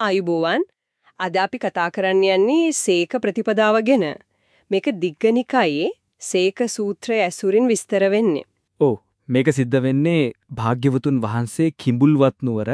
ආයුබෝවන් අද අපි කතා කරන්න යන්නේ සීක ප්‍රතිපදාව ගැන. මේක දිග්ගනිකායේ සීක සූත්‍රය ඇසුරින් විස්තර වෙන්නේ. ඔව් මේක සිද්ධ වෙන්නේ භාග්‍යවතුන් වහන්සේ කිඹුල්වත් නුවර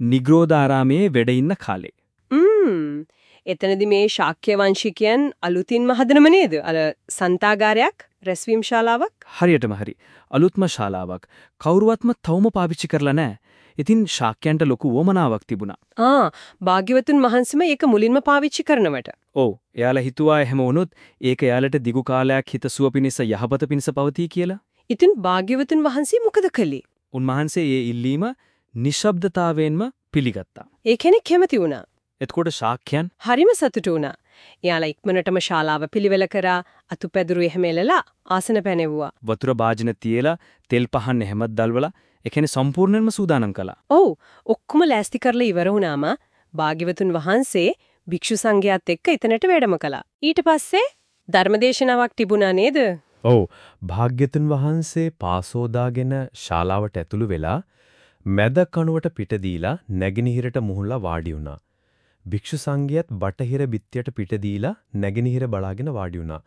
නිග්‍රෝධාරාමයේ වැඩ ඉන්න කාලේ. ම්ම් එතනදි මේ ශාක්‍ය වංශිකයන් අලුතින්ම හදනම නේද? අර සන්තාගාරයක් රැස්වීම් ශාලාවක්? හරියටම හරි. අලුත්ම ශාලාවක්. කවුරුවත්ම තවම පාවිච්චි කරලා නැහැ. ඉතින් ශාක්‍යයන්ට ලොකු වමනාවක් තිබුණා. ආ භාග්‍යවතුන් වහන්සේම ඒක මුලින්ම පාවිච්චි කරනවට. ඔව් එයාලා හිතුවා එහෙම වුණොත් ඒක එයාලට දිගු කාලයක් හිතසුව පිණිස යහපත පිණිස පවතී කියලා. ඉතින් භාග්‍යවතුන් වහන්සේ මොකද කළේ? උන්වහන්සේ ඒ ඉල්ලීම නිශ්ශබ්දතාවයෙන්ම පිළිගත්තා. ඒ කෙනෙක් කැමති වුණා. එතකොට ශාක්‍යයන් හරිම සතුටු වුණා. එයාලා ඉක්මනටම ශාලාව පිළිවෙල කරා අතුපැදුරු එහෙම එලලා ආසන පැනෙවුවා. වතුර භාජන තියලා තෙල් පහන් එහෙමත් දල්වලා ඒ කියන්නේ සම්පූර්ණයෙන්ම සූදානම් කළා. ඔව් ඔක්කොම ලෑස්ති කරලා ඉවර වුණාම භාග්‍යවතුන් වහන්සේ භික්ෂු සංඝයාත් එක්ක එතනට වැඩම කළා. ඊට පස්සේ ධර්මදේශනාවක් තිබුණා නේද? ඔව් භාග්‍යතුන් වහන්සේ පාසෝදාගෙන ශාලාවට ඇතුළු වෙලා මැද කණුවට පිට දීලා නැගිනහිරට මුහුණලා වාඩි වුණා. භික්ෂු සංඝයාත් බටහිර බිත්තියට පිට දීලා නැගිනහිර බලාගෙන වාඩි වුණා.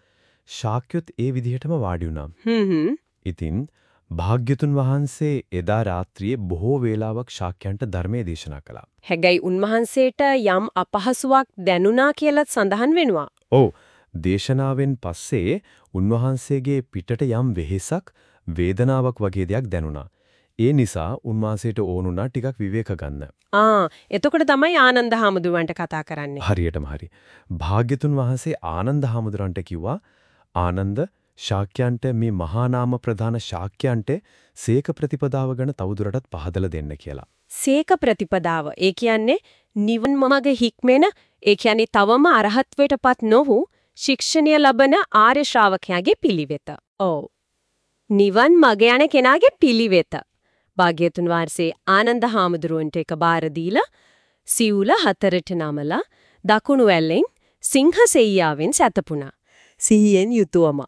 ශාක්‍යොත් ඒ විදිහටම වාඩි වුණා. හ්ම් හ්ම්. ඉතින් භාග්‍යතුන් වහන්සේ එදා රාත්‍රියේ බොහෝ වේලාවක් ශාක්‍යයන්ට ධර්මයේ දේශනා කළා. හැබැයි උන්වහන්සේට යම් අපහසුාවක් දැනුණා කියලත් සඳහන් වෙනවා. ඔව් දේශනාවෙන් පස්සේ උන්වහන්සේගේ පිටට යම් වෙහෙසක් වේදනාවක් වගේ දෙයක් දැනුණා. ඒ නිසා උන්වහන්සේට ඕනුණා ටිකක් විවේක ගන්න. ආ එතකොට තමයි ආනන්ද හාමුදුරුවන්ට කතා කරන්නේ. හරියටම හරි. භාග්‍යතුන් වහන්සේ ආනන්ද හාමුදුරන්ට කිව්වා ආනන්ද ශාක්‍යයන්ට මේ මහා නාම ප්‍රධාන ශාක්‍යයන්ට සීක ප්‍රතිපදාව ගැන තවදුරටත් පහදලා දෙන්න කියලා. සීක ප්‍රතිපදාව ඒ කියන්නේ නිවන් මඟ හික්මෙන ඒ කියන්නේ තවම අරහත්වයටපත් නොවු ශික්ෂණය ලබන ආර්ය ශ්‍රාවකයාගේ පිළිවෙත. ඔව්. නිවන් මඟ යන කෙනාගේ පිළිවෙත. භාග්‍යතුන් වහන්සේ ආනන්ද හාමුදුරුවන්ට එක බාර දීලා සිවුල හතරට නමලා දකුණු වැල්ලෙන් සිංහසෙයියාවෙන් සැතපුණා. සිහියෙන් යුතුවම.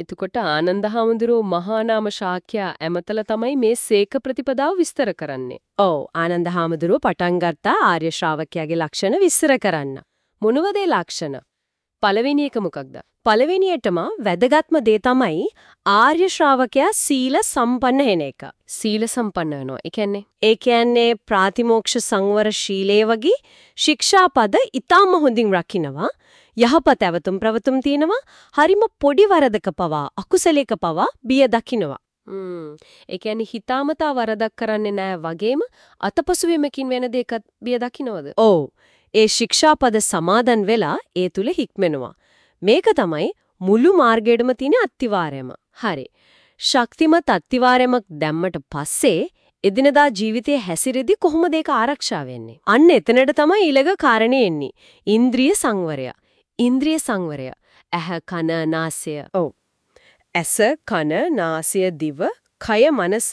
එතකොට ආනන්ද හාමුදුරුවෝ මහා නාම ශාක්‍ය ඇමතල තමයි මේ සීක ප්‍රතිපදාව විස්තර කරන්නේ. ඔව් ආනන්ද හාමුදුරුවෝ පටන් ගත්තා ආර්ය ශ්‍රාවකයාගේ ලක්ෂණ විස්තර කරන්න. මොනවද ලක්ෂණ? පළවෙනි එක මොකක්ද? පළවෙනියටම වැදගත්ම දේ තමයි ආර්ය ශ්‍රාවකයා සීල සම්පන්න වෙන එක. සීල සම්පන්න වෙනවා. ඒ කියන්නේ ඒ කියන්නේ ප්‍රාතිමෝක්ෂ සංවර ශීලයේ වගේ ශික්ෂාපද ඊටම හොඳින් රකින්නවා. යහපත ඇවතුම් ප්‍රවතුම් තියෙනවා. හරිම පොඩි වරදක පවා අකුසලයක පවා බිය දකින්නවා. හ්ම්. ඒ කියන්නේ හිතාමතා වරදක් කරන්නේ නැහැ වගේම අතපසු වීමකින් වෙන දෙයකත් බිය දකින්නවද? ඔව්. ඒ ශික්ෂාපද සමාදන් වෙලා ඒ තුල හික්මෙනවා. මේක තමයි මුළු මාර්ගයේම තියෙන අත්තිවාරයම. හරි. ශක්තිමත් අත්තිවාරයමක් දැම්මට පස්සේ එදිනදා ජීවිතයේ හැසිරෙදි කොහොමද ඒක ආරක්ෂා වෙන්නේ? අන්න එතනට තමයි ඊළඟ කාරණේ එන්නේ. ඉන්ද්‍රිය සංවරය. ඉන්ද්‍රිය සංවරය. ඇහ කන නාසය. ඔව්. ඇස කන නාසය දිව කය මනස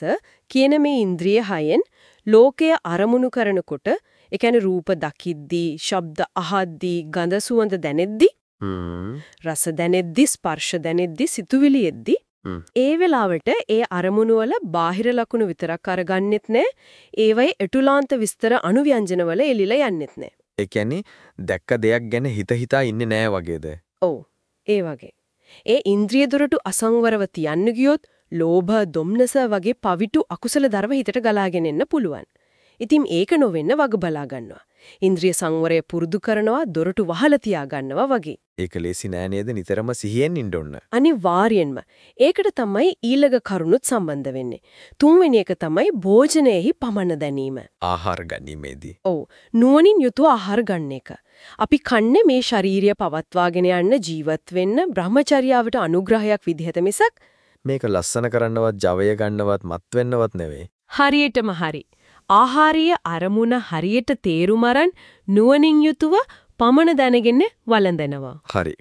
කියන මේ ඉන්ද්‍රිය හයෙන් ලෝකය අරමුණු කරනකොට ඒ කියන්නේ රූප දකිද්දී, ශබ්ද අහද්දී, ගඳ සුවඳ දැනෙද්දී රස දැනෙද්දි ස්පර්ශ දැනෙද්දි සිතුවිලි එද්දි ඒ වෙලාවට ඒ අරමුණු වල බාහිර ලකුණු විතරක් අරගන්නෙත් නෑ. ඒවයි එටුලාන්ත විස්තර අනුව්‍යංජන වල එලිලා යන්නෙත් නෑ. ඒ කියන්නේ දැක්ක දෙයක් ගැන හිත හිතා ඉන්නේ නෑ වගේද? ඔව් ඒ වගේ. ඒ ඉන්ද්‍රිය දුරටු අසංවරව තියන්න ගියොත් ලෝභ දොම්නස වගේ පවිටු අකුසල ධර්ම හිතට ගලාගෙන එන්න පුළුවන් ඉතින් ඒක නොවෙන්න වග බලා ගන්නවා. ඉන්ද්‍රිය සංවරය පුරුදු කරනවා දොරටු වහලා තියා ගන්නවා වගේ. ඒක ලේසි නෑ නේද නිතරම සිහියෙන් ඉන්න ඕන. අනිවාර්යෙන්ම. ඒකට තමයි ඊළඟ කරුණුත් සම්බන්ධ වෙන්නේ. තුන්වෙනි එක තමයි භෝජනයේහි පමණ දැනීම. ආහාර ගැනීමේදී. ඔව්. නුවණින් යුතුව ආහාර ගන්න එක. අපි කන්නේ මේ ශාරීරිය පවත්වාගෙන යන්න ජීවත් වෙන්න බ්‍රහ්මචර්යාවට අනුග්‍රහයක් විදිහට මිසක් මේක ලස්සන කරන්නවත් ජවය ගන්නවත් මත් වෙන්නවත් නෙවෙයි. හරියටම හරි. ආහාරීය අරමුණ හරියට තේරුම් අරන් නුවණින් යුතුව පමණ දැනගෙන වළඳනවා. හරි.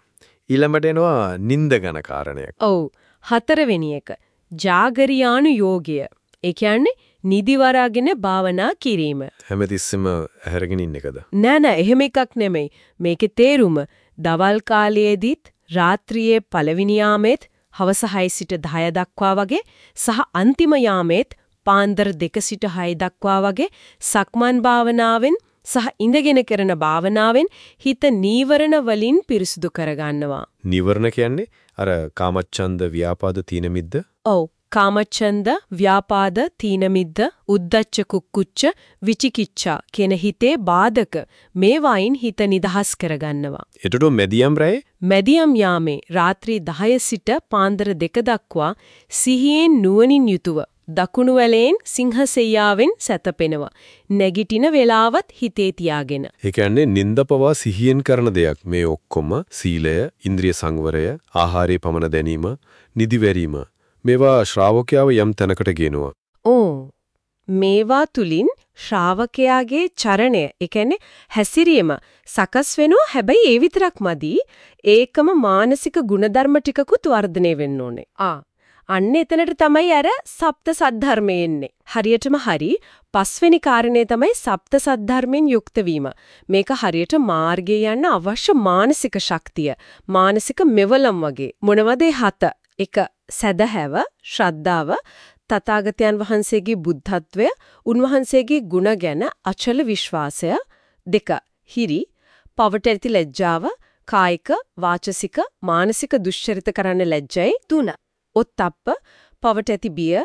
ඊළඟට එනවා නිନ୍ଦ ගන කාරණයක්. ඔව්. හතරවෙනි එක. ජාගරියානු යෝගය. ඒ කියන්නේ නිදිවරාගෙන භාවනා කිරීම. හැමතිස්සෙම ඇහැරගෙන ඉන්න එකද? නෑ නෑ එහෙම එකක් නෙමෙයි. මේකේ තේරුම දවල් කාලයේදීත් රාත්‍රියේ පළවෙනි යාමෙත් හවස 6 සිට 10 දක්වා වගේ සහ අන්තිම යාමෙත් පාන්දර 2 සිට 6 දක්වා වගේ සක්මන් භාවනාවෙන් සහ ඉඳගෙන කරන භාවනාවෙන් හිත නීවරණ වලින් පිරිසුදු කරගන්නවා. නිවර්ණ කියන්නේ අර කාමච්ඡන්ද ව්‍යාපාද තීන මිද්ද ඔව් කාමච්ඡන්ද ව්‍යාපාද තීනමිද්ද උද්දච්ච කුක්කුච්ච විචිකිච්ඡා කියන හිතේ බාධක මේ වයින් හිත නිදහස් කරගන්නවා. එතකොට මෙදියම් රැයි මැදියම් යාමේ රාත්‍රී 10 සිට පාන්දර 2 දක්වා සිහියෙන් නුවණින් යුතුව දකුණු වැලෙන් සිංහසෙයියාවෙන් සැතපෙනවා. නැගිටින වෙලාවත් හිතේ තියාගෙන. ඒ කියන්නේ නිନ୍ଦ පවා සිහියෙන් කරන දෙයක් මේ ඔක්කොම සීලය ඉන්ද්‍රිය සංවරය ආහාරයේ පමන දැනීම නිදිවැරීම මේවා ශ්‍රාවකයාව යම් තැනකට ගේනවා ඕ මේවා තුලින් ශ්‍රාවකයාගේ චරණය, ඒ කියන්නේ හැසිරීම සකස් වෙනවා. හැබැයි ඒ විතරක් මදි. ඒකම මානසික ගුණධර්ම ටිකකුත් වර්ධනය වෙන්න ඕනේ. ආ අන්න එතනට තමයි අර සප්ත සද්ධර්මය එන්නේ. හරියටම හරි පස්වෙනි කාරණේ තමයි සප්ත සද්ධර්මෙන් යුක්ත වීම. මේක හරියට මාර්ගයේ යන්න අවශ්‍ය මානසික ශක්තිය. මානසික මෙවලම් වගේ. මොනවද හත? එක සදහැව, ශ්‍රද්ධාව, තථාගතයන් වහන්සේගේ බුද්ධත්වය, උන්වහන්සේගේ ගුණ ගැන අචල විශ්වාසය, දෙක හිරි, පවට ඇති ලැජ්ජාව, කායික, වාචසික, මානසික දුෂ්චරිත කරන්න ලැජ්ජයි, තුන. ඔත්තප්ප, පවට ඇති බිය,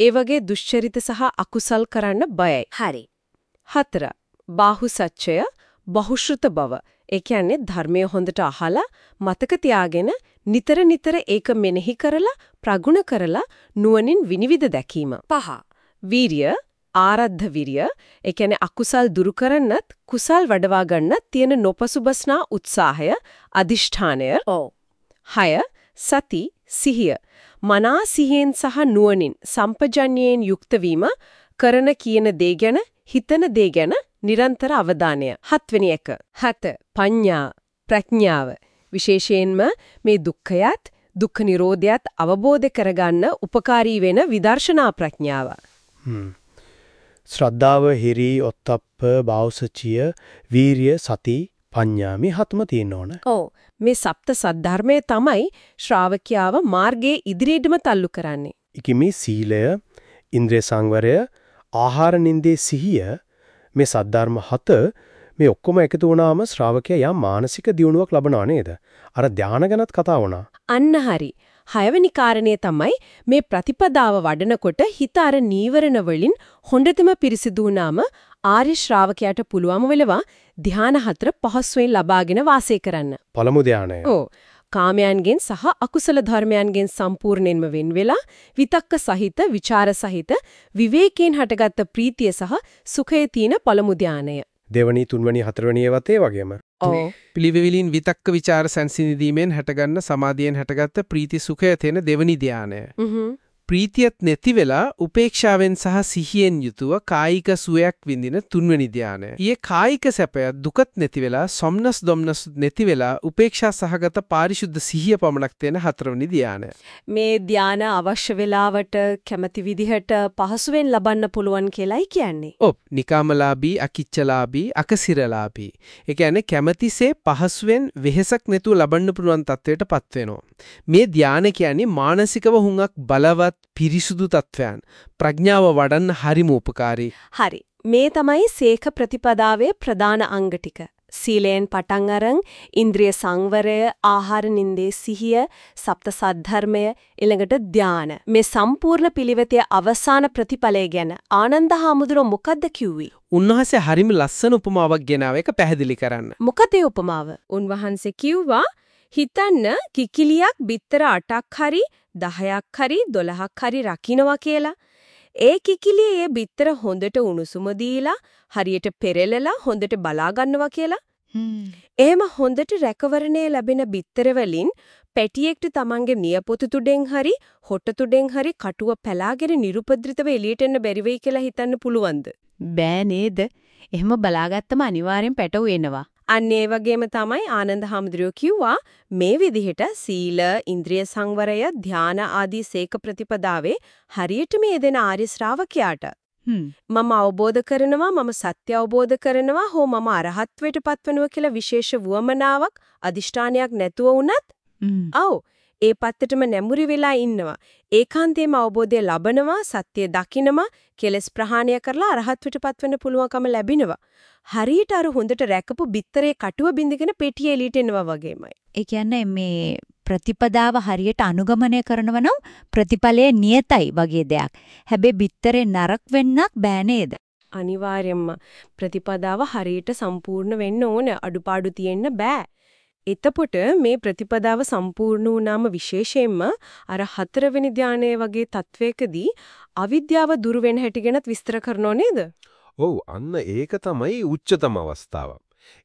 ඒ වගේ දුෂ්චරිත සහ අකුසල් කරන්න බයයි. හරි. හතර. බාහු සත්‍යය, බහුශෘත බව. ඒ කියන්නේ ධර්මය හොඳට අහලා මතක තියාගෙන නිතර නිතර ඒක මෙනෙහි කරලා ප්‍රගුණ කරලා නුවණින් විනිවිද දැකීම. පහ. වීරිය ආරද්ධ විරිය ඒ කියන්නේ අකුසල් දුරු කරන්නත් කුසල් වඩවා ගන්නත් තියෙන නොපසුබස්නා උත්සාහය අදිෂ්ඨානය. ඔව්. 6. සති සිහිය මනා සිහියෙන් සහ නුවණින් සම්පජඤ්ඤයෙන් යුක්ත වීම කරන කියන දේ ගැන හිතන දේ ගැන නිරන්තර අවධානය. හත්වෙනි එක. හත පඤ්ඤා ප්‍රඥාව. විශේෂයෙන්ම මේ දුක්ඛයත් දුක්ඛ නිරෝධයත් අවබෝධ කරගන්න උපකාරී වෙන විදර්ශනා ප්‍රඥාව. ශ්‍රද්ධාව, හිරි, ඔත්තප්ප, බාවසචිය, වීරිය, සති, පඤ්ඤා මේ හතම තියෙන්න ඕන. ඔව් මේ සප්ත සද්ධර්මයේ තමයි ශ්‍රාවකයාව මාර්ගයේ ඉදිරියටම තල්ලු කරන්නේ. ඉකිමේ සීලය, ඉන්ද්‍රිය සංවරය, ආහාර නින්දේ සිහිය මේ සද්ධර්ම හත මේ ඔක්කොම එකතු වුණාම ශ්‍රාවකයා යම් මානසික දියුණුවක් ලබනවා නේද? අර ධානය ගැනත් කතා වුණා. අන්න හරි. හයවෙනි කාරණේ තමයි මේ ප්‍රතිපදාව වඩනකොට හිත අර නීවරණ වලින් හොඳටම පිරිසිදු වුණාම ආර්ය ශ්‍රාවකයාට පුළුවම වෙලවා ධ්‍යාන හතර පහසුවෙන් ලබාගෙන වාසය කරන්න. පළමු ධ්‍යානය. ඔව්. කාමයන්ගෙන් සහ අකුසල ධර්මයන්ගෙන් සම්පූර්ණයෙන්ම වෙන් වෙලා විතක්ක සහිත, ਵਿਚාර සහිත, විවේකයෙන් හටගත් ප්‍රීතිය සහ සුඛයේ තියෙන පළමු ධ්‍යානය. දෙවනි, තුන්වනි, හතරවනි ඒවත් ඒ වගේම. ඔව්. පිළිවෙලින් විතක්ක ਵਿਚාර සංසිඳීමෙන් හටගන්න සමාධියෙන් හටගත් ප්‍රීති සුඛය තෙන දෙවනි ධ්‍යානය. හ්ම්. ප්‍රීතියත් නැති වෙලා උපේක්ෂාවෙන් සහ සිහියෙන් යුතුව කායික සුවයක් විඳින තුන්වෙනි ධානය. ඊයේ කායික සැපය දුකත් නැති වෙලා සොම්නස් දොම්නස් නැති වෙලා උපේක්ෂා සහගත පාරිශුද්ධ සිහිය පමණක් තියෙන හතරවෙනි ධානය. මේ ධාන අවශ්‍ය වෙලාවට කැමති විදිහට පහසුවෙන් ලබන්න පුළුවන් කියලායි කියන්නේ. ඔව් නිකාමලාභී අකිච්චලාභී අකසිරලාභී. ඒ කියන්නේ කැමැතිසේ පහසුවෙන් වෙහෙසක් නැතුව ලබන්න පුළුවන් තත්වයටපත් වෙනවා. මේ ධානය කියන්නේ මානසිකව හුඟක් බලවත් පිරිසුදු තත්වයන්. ප්‍රඥාව වඩන්න හරිම උපකාරී. හරි. මේ තමයි සීක ප්‍රතිපදාවේ ප්‍රධාන අංග ටික. සීලයෙන් පටන් අරන් ඉන්ද්‍රිය සංවරය, ආහාර නින්දේ සිහිය, සප්ත සද්ධර්මය, ඊළඟට ධාන. මේ සම්පූර්ණ පිළිවෙතේ අවසාන ප්‍රතිඵලය ගැන ආනන්ද හාමුදුරුව මොකද්ද කිව්වේ? උන්වහන්සේ හරිම ලස්සන උපමාවක් ගෙනාව එක පැහැදිලි කරන්න. මොකද උපමාව? උන්වහන්සේ කිව්වා හිතන්න කිකිලියක් බිත්තර 8ක් හරි 10ක් හරි 12ක් හරි රකින්නවා කියලා. ඒ කිකිලිය ඒ බිත්තර හොඳට උණුසුම දීලා හරියට පෙරලලා හොඳට බලා ගන්නවා කියලා. එහෙම හොඳට රැකවරණය ලැබෙන බිත්තර වලින් පැටියෙක්ට තමන්ගේ නියපොතු තුඩෙන් හරි හොට තුඩෙන් හරි කටුව පැලාගෙන නිරුපද්‍රිතව එළියට එන්න බැරි වෙයි කියලා හිතන්න පුළුවන්ද? බෑ නේද? එහෙම බලාගත්තම අනිවාර්යෙන් පැටව එනවා. අන්න ඒ වගේම තමයි ආනන්ද හැමදෙරෝ කිව්වා මේ විදිහට සීල, ඉන්ද්‍රිය සංවරය, ධාන ආදී සීක ප්‍රතිපදාවේ හරියට මේ දෙන ආර්ය ශ්‍රාවකයාට. මම අවබෝධ කරනවා මම සත්‍ය අවබෝධ කරනවා හෝ මම අරහත්ත්වයට පත්වනවා කියලා විශේෂ වුවමනාවක් අදිෂ්ඨානයක් නැතුව වුණත් ඔව් ඒ පැත්තටම නැඹුරු වෙලා ඉන්නවා. ඒකාන්තයෙන්ම අවබෝධය ලබනවා, සත්‍ය දකිනවා, කෙලස් ප්‍රහාණය කරලා අරහත්ත්වයටපත් වෙන්න පුළුවන්කම ලැබෙනවා. හරියට අර හොඳට රැකපු බිත්තරේ කටුව බින්දගෙන පෙට්ටිය එළියට එනවා වගේමයි. ඒ කියන්නේ මේ ප්‍රතිපදාව හරියට අනුගමනය කරනව නම් ප්‍රතිඵලය නියතයි වගේ දෙයක්. හැබැයි බිත්තරේ නරක වෙන්නක් බෑ නේද? අනිවාර්යයෙන්ම ප්‍රතිපදාව හරියට සම්පූර්ණ වෙන්න ඕන අඩුපාඩු තියෙන්න බෑ. එතකොට මේ ප්‍රතිපදාව සම්පූර්ණ වුණාම විශේෂයෙන්ම අර හතරවෙනි ධානයේ වගේ තත්වයකදී අවිද්‍යාව දුරු වෙන හැටි ගැනත් විස්තර කරනව නේද? ඔව් අන්න ඒක තමයි උච්චතම අවස්ථාව.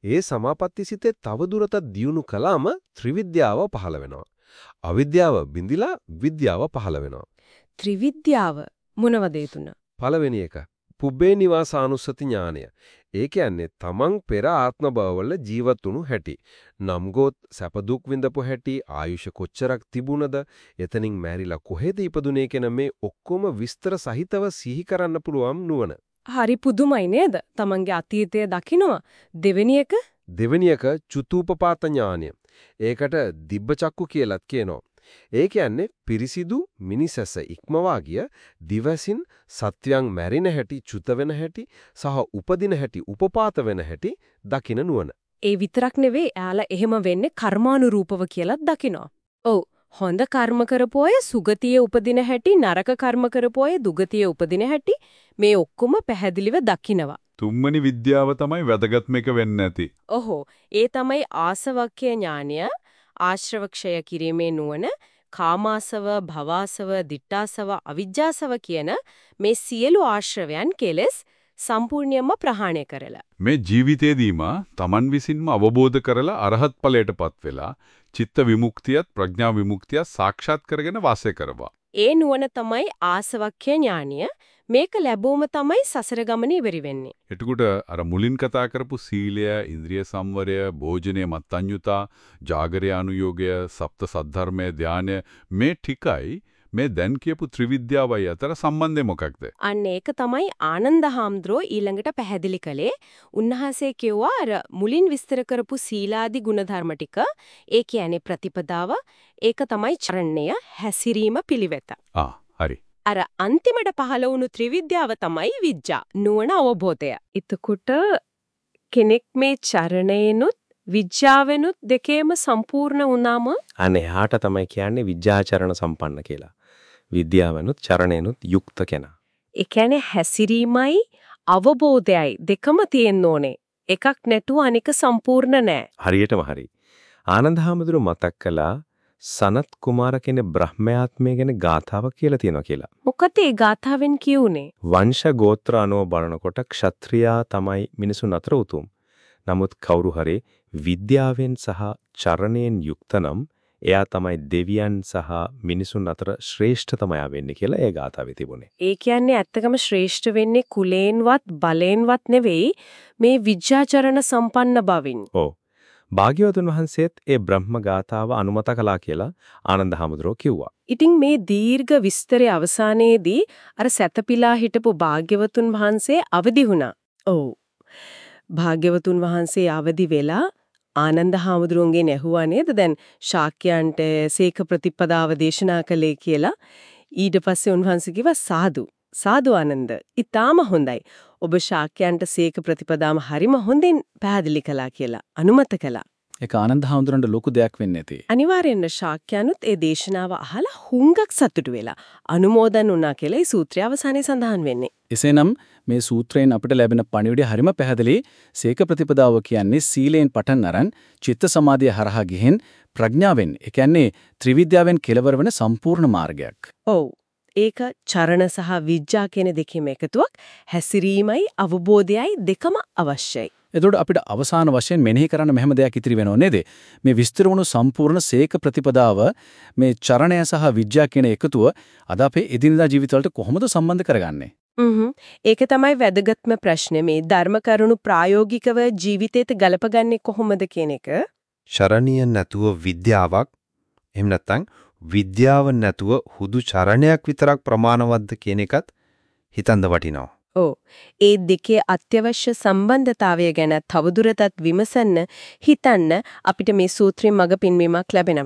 ඒ සමාපatti සිතේ තව දුරටත් දියුණු කළාම ත්‍රිවිද්‍යාව පහළ වෙනවා. අවිද්‍යාව බිඳිලා විද්‍යාව පහළ වෙනවා. ත්‍රිවිද්‍යාව මොනවද ඒ තුන? පළවෙනි එක පුබ්බේ නිවාසානුස්සති ඥානය. ඒ කියන්නේ තමන් පෙර ආත්ම භවවල ජීවත් වුණු හැටි. නම්ගොත් සැප දුක් විඳපු හැටි, ආයුෂ කොච්චරක් තිබුණද, එතනින් මැරිලා කොහෙද ඉපදුනේ කියන මේ ඔක්කොම විස්තර සහිතව සිහි කරන්න පුළුවන් නුවණ. හරි පුදුමයි නේද? තමන්ගේ අතීතය දකිනවා. දෙවෙනි එක දෙවෙනි එක චුතූපපාත ඥානය. ඒකට දිබ්බචක්කු කියලාත් කියනවා. ඒ කියන්නේ පිරිසිදු මිනිසැස ඉක්මවා ගිය දිවසින් සත්‍යයන් මැරෙන හැටි, චුත වෙන හැටි සහ උපදින හැටි, උපපාත වෙන හැටි දකින නුවණ. ඒ විතරක් නෙවෙයි එයාලා එහෙම වෙන්නේ කර්මානුරූපව කියලාත් දකිනවා. ඔව් හොඳ කර්ම කරපු අය සුගතියේ උපදින හැටි නරක කර්ම කරපු අය දුගතියේ උපදින හැටි මේ ඔක්කොම පැහැදිලිව දකිනවා. තුන්වෙනි විද්‍යාව තමයි වැදගත්ම එක වෙන්න ඇති. ඔහො ඒ තමයි ආසවක්‍ය ඥානය ආශ්‍රවක්ෂය කිරීමේ නුවණ කාමාසව භවාසව දිට්ඨාසව අවිජ්ජාසව කියන මේ සියලු ආශ්‍රවයන් කෙලස් සම්පූර්ණයෙන්ම ප්‍රහාණය කරලා මේ ජීවිතේදීම Taman විසින්ම අවබෝධ කරලා අරහත් ඵලයටපත් වෙලා චිත්ත විමුක්තියත් ප්‍රඥා විමුක්තියත් සාක්ෂාත් කරගෙන වාසය කරවා. ඒ නුවණ තමයි ආසවක්‍ය ඥානය මේක ලැබුවම තමයි සසර ගමන ඉවරි වෙන්නේ. එතකොට අර මුලින් කතා කරපු සීලය, ඉන්ද්‍රිය සංවරය, භෝජනය මත්ඤ්‍යුතා, ජාගරය අනුയോഗය, සප්ත සද්ධර්මයේ ධානය මේ ටිකයි මේ දැන් කියපු ත්‍රිවිද්‍යාවයි අතර සම්බන්ධය මොකක්ද? අන්න ඒක තමයි ආනන්ද හාමුදුරෝ ඊළඟට පැහැදිලි කළේ. උන්වහන්සේ කිව්වා අර මුලින් විස්තර කරපු සීලාදි ගුණධර්ම ටික ඒ කියන්නේ ප්‍රතිපදාව ඒක තමයි චරණය හැසිරීම පිළිවෙත. ආ හරි. අර අන්තිමට පහළ වුණු ත්‍රිවිද්‍යාව තමයි විඥා නුවණ අවබෝධය. එතකොට කෙනෙක් මේ චරණයනොත් විඥාවෙනුත් දෙකේම සම්පූර්ණ වුණාම අනේ එහාට තමයි කියන්නේ විද්‍යාචරණ සම්පන්න කියලා. විද්‍යාවනුත් චරණයනුත් යුක්ත කෙනා. ඒ කියන්නේ හැසිරීමයි අවබෝධයයි දෙකම තියෙන්න ඕනේ. එකක් නැතුව අනික සම්පූර්ණ නෑ. හරියටම හරි. ආනන්ද හැමදුරු මතක් කළා සනත් කුමාර කෙනේ බ්‍රහ්මයාත්මය ගැන ගාථාවක් කියලා තියෙනවා කියලා. මොකද ඒ ගාථාවෙන් කියුනේ? වංශ ගෝත්‍ර අනුව බලනකොට ක්ෂත්‍රියා තමයි මිනිසුන් අතර උතුම්. නමුත් කවුරු හරි විද්‍යාවෙන් සහ චරණයෙන් යුක්ත නම් එයා තමයි දෙවියන් සහ මිනිසුන් අතර ශ්‍රේෂ්ඨතමයා වෙන්නේ කියලා ඒ ගාථාවේ තිබුණේ. ඒ කියන්නේ ඇත්තකම ශ්‍රේෂ්ඨ වෙන්නේ කුලයෙන්වත් බලයෙන්වත් නෙවෙයි මේ විද්‍යාචරණ සම්පන්න බවින්. ඔව්. භාග්‍යවතුන් වහන්සේත් ඒ බ්‍රහ්ම ගාථාව අනුමත කළා කියලා ආනන්ද හැමදෙරෝ කිව්වා. ඉතින් මේ දීර්ඝ විස්තරයේ අවසානයේදී අර සැතපීලා හිටපු භාග්‍යවතුන් වහන්සේ අවදි වුණා. ඔව්. භාග්‍යවතුන් වහන්සේ අවදි වෙලා ආනන්ද හාමුදුරුවන්ගෙන් ඇහුවා නේද දැන් ශාක්‍යයන්ට සීක ප්‍රතිපදාව දේශනා කළේ කියලා ඊට පස්සේ උන්වහන්සේ කිව්වා සාදු සාදු ආනන්ද ඊටාම හොඳයි ඔබ ශාක්‍යයන්ට සීක ප්‍රතිපදාම හරිම හොඳින් පැහැදිලි කළා කියලා අනුමත කළා ඒක ආනන්ද හාමුදුරන්ට ලොකු දෙයක් වෙන්න ඇති. අනිවාර්යෙන්ම ශාක්‍යයන්ුත් ඒ දේශනාව අහලා හුඟක් සතුටු වෙලා අනුමෝදන් වුණා කියලා ඒ සූත්‍රය අවසානයේ සඳහන් වෙන්නේ. එසේනම් මේ සූත්‍රයෙන් අපිට ලැබෙන පණිවිඩය හරිම පැහැදිලි. සීක ප්‍රතිපදාව කියන්නේ සීලෙන් පටන් අරන් චිත්ත සමාධිය හරහා ගිහින් ප්‍රඥාවෙන්, ඒ කියන්නේ ත්‍රිවිද්‍යාවෙන් කෙලවර වෙන සම්පූර්ණ මාර්ගයක්. ඔව්. ඒක චරණ සහ විඥා කියන දෙකේම එකතුවක් හැසිරීමයි අවබෝධයයි දෙකම අවශ්‍යයි. එතකොට අපිට අවසාන වශයෙන් මෙනෙහි කරන්න මෙහෙම දෙයක් ඉතිරි වෙනව නේද? මේ විස්තර වුණු සම්පූර්ණ සීක ප්‍රතිපදාව මේ චරණය සහ විඥා කියන එකතුව අද අපේ එදිනදා ජීවිතවලට කොහොමද සම්බන්ධ කරගන්නේ? හ්ම් ඒක තමයි වැදගත්ම ප්‍රශ්නේ මේ ධර්ම කරුණු ප්‍රායෝගිකව ජීවිතේට ගලපගන්නේ කොහොමද කියන එක. චරණීය නැතුව විද්‍යාවක් එහෙම නැත්නම් විද්‍යාව නැතුව හුදු චරණයක් විතරක් ප්‍රමාණවත්ද කියන එකත් හිතන්න වටිනවා. ඔව්. ඒ දෙකේ අත්‍යවශ්‍ය සම්බන්ධතාවය ගැන තවදුරටත් විමසන්න හිතන්න අපිට මේ සූත්‍රයෙන් මඟ පින්වීමක් ලැබෙනවා.